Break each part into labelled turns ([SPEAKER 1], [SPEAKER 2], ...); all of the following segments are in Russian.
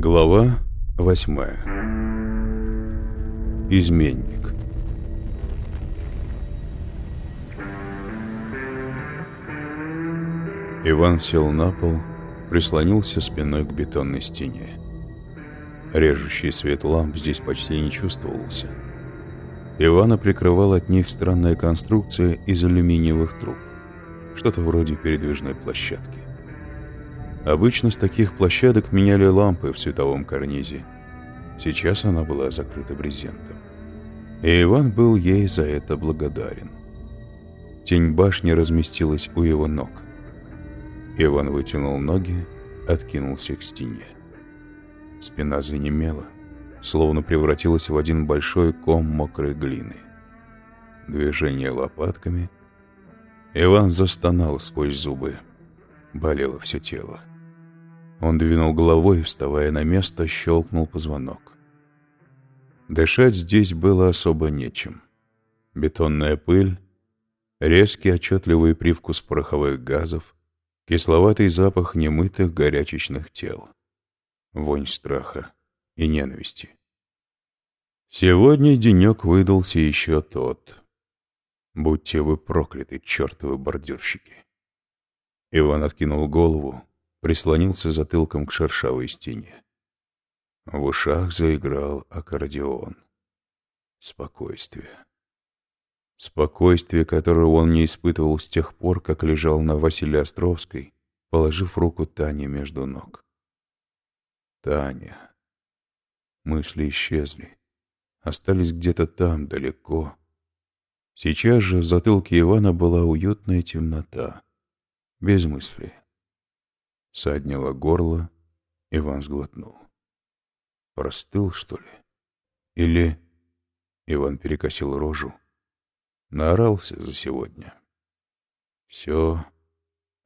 [SPEAKER 1] Глава восьмая Изменник Иван сел на пол, прислонился спиной к бетонной стене. Режущий свет ламп здесь почти не чувствовался. Ивана прикрывала от них странная конструкция из алюминиевых труб, что-то вроде передвижной площадки. Обычно с таких площадок меняли лампы в световом карнизе. Сейчас она была закрыта брезентом. И Иван был ей за это благодарен. Тень башни разместилась у его ног. Иван вытянул ноги, откинулся к стене. Спина занемела, словно превратилась в один большой ком мокрой глины. Движение лопатками. Иван застонал сквозь зубы. Болело все тело. Он двинул головой, вставая на место, щелкнул позвонок. Дышать здесь было особо нечем. Бетонная пыль, резкий отчетливый привкус пороховых газов, кисловатый запах немытых горячечных тел, вонь страха и ненависти. Сегодня денек выдался еще тот. Будьте вы прокляты, чертовы бордюрщики. Иван откинул голову, прислонился затылком к шершавой стене. В ушах заиграл аккордеон. Спокойствие. Спокойствие, которого он не испытывал с тех пор, как лежал на Василия Островской, положив руку Тане между ног. Таня. Мысли исчезли. Остались где-то там, далеко. Сейчас же в затылке Ивана была уютная темнота. Без мысли. Саднило горло, Иван сглотнул. Простыл, что ли? Или... Иван перекосил рожу. Наорался за сегодня. Все,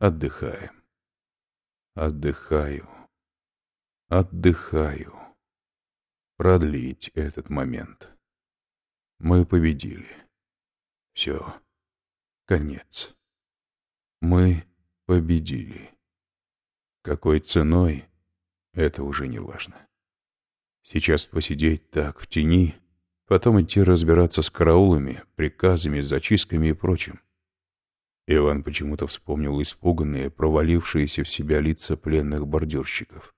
[SPEAKER 1] отдыхаем. Отдыхаю. Отдыхаю. Продлить этот момент. Мы победили. Все. Конец. Мы победили. Какой ценой, это уже не важно. Сейчас посидеть так, в тени, потом идти разбираться с караулами, приказами, зачистками и прочим. Иван почему-то вспомнил испуганные, провалившиеся в себя лица пленных бордюрщиков.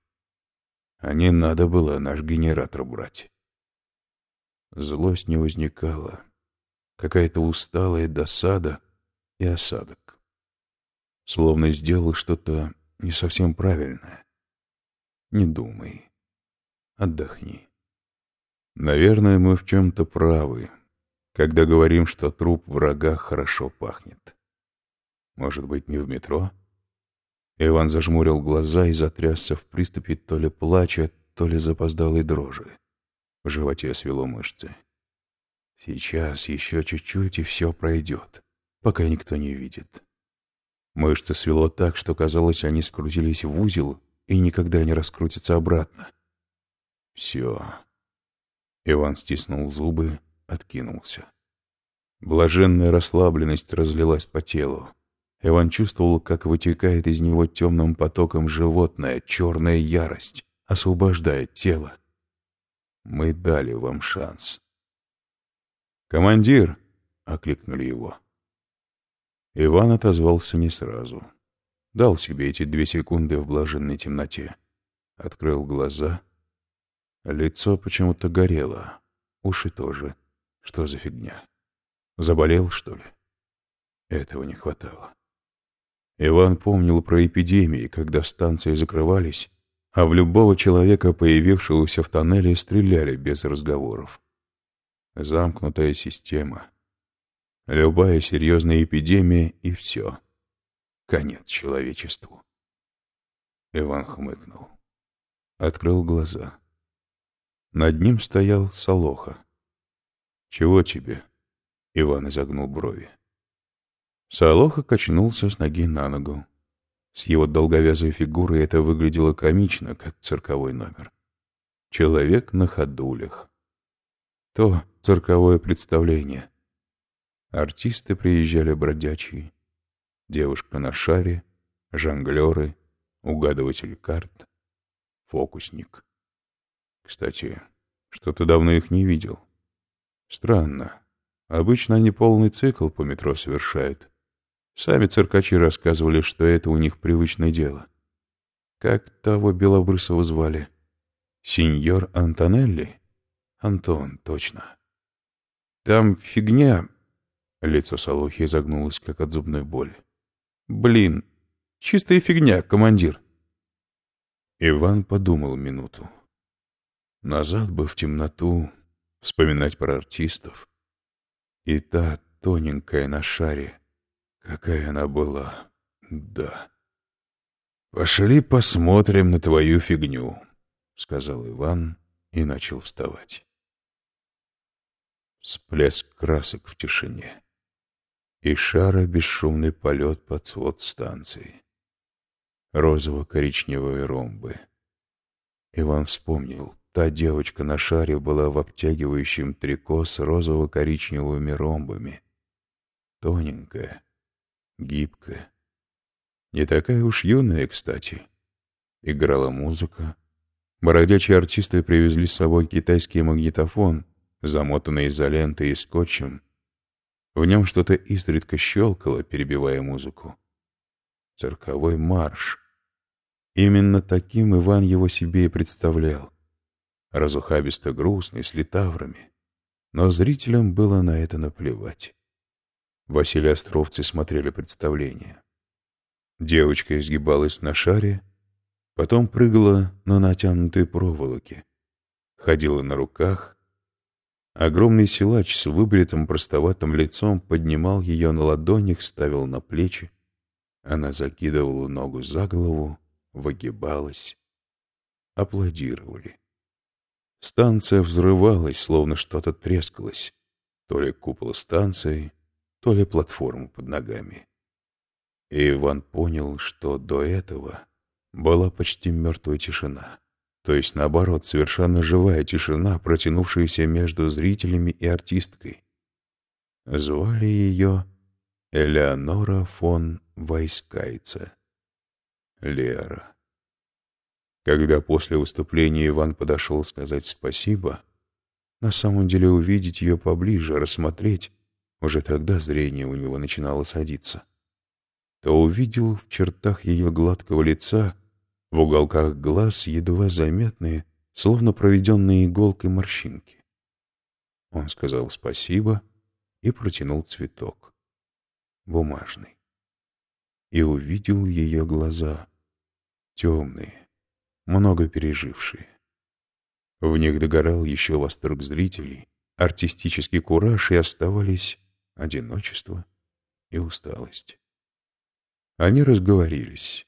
[SPEAKER 1] А не надо было наш генератор брать. Злость не возникала. Какая-то усталая досада и осадок. Словно сделал что-то не совсем правильное. Не думай. Отдохни. Наверное, мы в чем-то правы, когда говорим, что труп врага хорошо пахнет. Может быть, не в метро? Иван зажмурил глаза и затрясся в приступе то ли плача, то ли запоздалой дрожи. В животе свело мышцы. Сейчас еще чуть-чуть, и все пройдет, пока никто не видит. Мышцы свело так, что казалось, они скрутились в узел и никогда не раскрутятся обратно. Все. Иван стиснул зубы, откинулся. Блаженная расслабленность разлилась по телу. Иван чувствовал, как вытекает из него темным потоком животное, черная ярость, освобождает тело. Мы дали вам шанс. «Командир!» — окликнули его. Иван отозвался не сразу. Дал себе эти две секунды в блаженной темноте. Открыл глаза. Лицо почему-то горело. Уши тоже. Что за фигня? Заболел, что ли? Этого не хватало. Иван помнил про эпидемии, когда станции закрывались, а в любого человека, появившегося в тоннеле, стреляли без разговоров. Замкнутая система — Любая серьезная эпидемия и все. Конец человечеству. Иван хмыкнул. Открыл глаза. Над ним стоял Солоха. «Чего тебе?» Иван изогнул брови. Солоха качнулся с ноги на ногу. С его долговязой фигурой это выглядело комично, как цирковой номер. Человек на ходулях. То цирковое представление — Артисты приезжали бродячие. Девушка на шаре, жонглеры, угадыватель карт, фокусник. Кстати, что-то давно их не видел. Странно. Обычно они полный цикл по метро совершают. Сами циркачи рассказывали, что это у них привычное дело. Как того Белобрысова звали? Сеньор Антонелли? Антон, точно. Там фигня... Лицо Солохи загнулось, как от зубной боли. Блин, чистая фигня, командир. Иван подумал минуту. Назад бы в темноту вспоминать про артистов. И та тоненькая на шаре, какая она была, да. «Пошли посмотрим на твою фигню», — сказал Иван и начал вставать. Всплеск красок в тишине. И шара бесшумный полет под свод станции. Розово-коричневые ромбы. Иван вспомнил, та девочка на шаре была в обтягивающем трико с розово-коричневыми ромбами. Тоненькая, гибкая, не такая уж юная, кстати. Играла музыка. Бородячие артисты привезли с собой китайский магнитофон, замотанный изолентой и скотчем. В нем что-то изредка щелкало, перебивая музыку. Цирковой марш. Именно таким Иван его себе и представлял. Разухабисто грустный, с литаврами. Но зрителям было на это наплевать. Василий Островцы смотрели представление. Девочка изгибалась на шаре, потом прыгала на натянутой проволоке, ходила на руках. Огромный силач с выбритым простоватым лицом поднимал ее на ладонях, ставил на плечи. Она закидывала ногу за голову, выгибалась. Аплодировали. Станция взрывалась, словно что-то трескалось. То ли купол станции, то ли платформа под ногами. И Иван понял, что до этого была почти мертвая тишина. То есть, наоборот, совершенно живая тишина, протянувшаяся между зрителями и артисткой. Звали ее Элеонора фон Вайскайца. Лера. Когда после выступления Иван подошел сказать спасибо, на самом деле увидеть ее поближе, рассмотреть, уже тогда зрение у него начинало садиться то увидел в чертах ее гладкого лица, в уголках глаз едва заметные, словно проведенные иголкой морщинки. Он сказал спасибо и протянул цветок. Бумажный. И увидел ее глаза. Темные, много пережившие. В них догорал еще восторг зрителей, артистический кураж, и оставались одиночество и усталость. Они разговорились.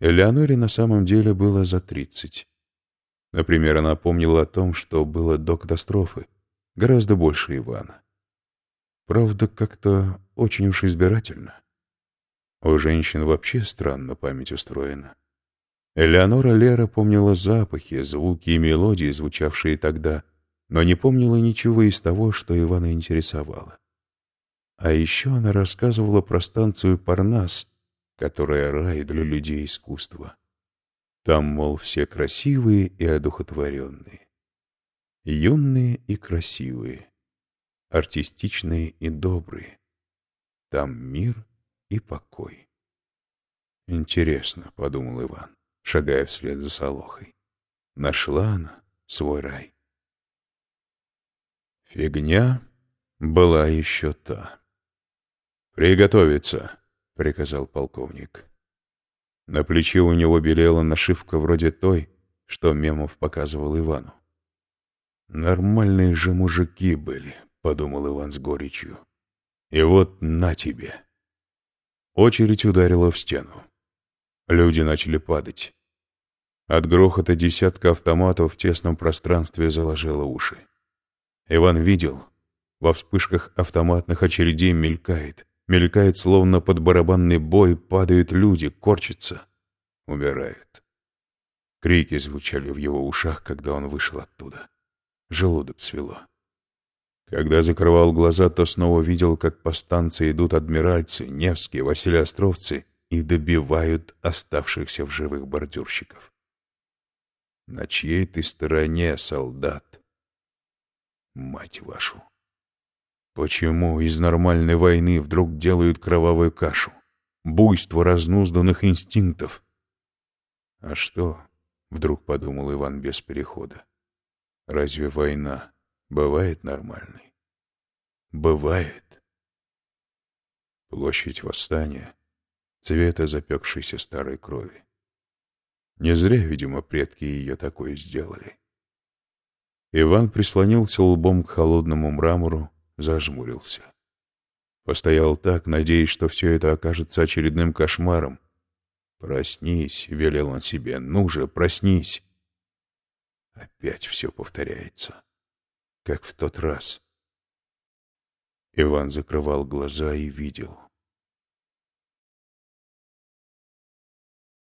[SPEAKER 1] Элеоноре на самом деле было за тридцать. Например, она помнила о том, что было до катастрофы, гораздо больше Ивана. Правда, как-то очень уж избирательно. У женщин вообще странно память устроена. Элеонора Лера помнила запахи, звуки и мелодии, звучавшие тогда, но не помнила ничего из того, что Ивана интересовало. А еще она рассказывала про станцию Парнас, которая рай для людей искусства. Там, мол, все красивые и одухотворенные. Юные и красивые, артистичные и добрые. Там мир и покой. Интересно, — подумал Иван, шагая вслед за Солохой. Нашла она свой рай. Фигня была еще та. «Приготовиться!» — приказал полковник. На плече у него белела нашивка вроде той, что Мемов показывал Ивану. «Нормальные же мужики были», — подумал Иван с горечью. «И вот на тебе!» Очередь ударила в стену. Люди начали падать. От грохота десятка автоматов в тесном пространстве заложило уши. Иван видел, во вспышках автоматных очередей мелькает, Мелькает, словно под барабанный бой, падают люди, корчатся, умирают. Крики звучали в его ушах, когда он вышел оттуда. Желудок свело. Когда закрывал глаза, то снова видел, как по станции идут адмиральцы, Невские, Василий Островцы и добивают оставшихся в живых бордюрщиков. На чьей ты стороне, солдат? Мать вашу! Почему из нормальной войны вдруг делают кровавую кашу? Буйство разнузданных инстинктов. А что, вдруг подумал Иван без перехода, разве война бывает нормальной? Бывает. Площадь восстания цвета запекшейся старой крови. Не зря, видимо, предки ее такое сделали. Иван прислонился лбом к холодному мрамору, зажмурился. Постоял так, надеясь, что все это окажется очередным кошмаром. «Проснись», — велел он себе, — «ну же, проснись». Опять все повторяется, как в тот раз. Иван закрывал глаза и видел —